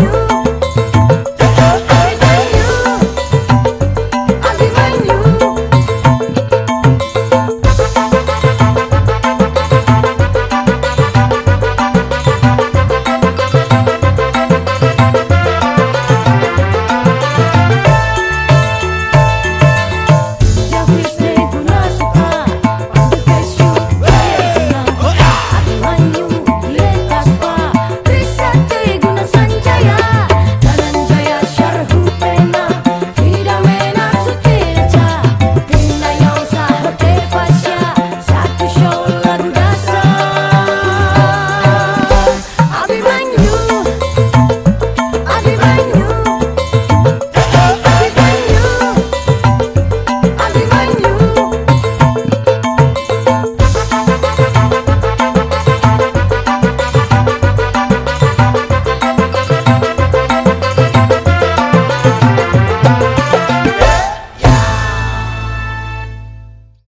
you.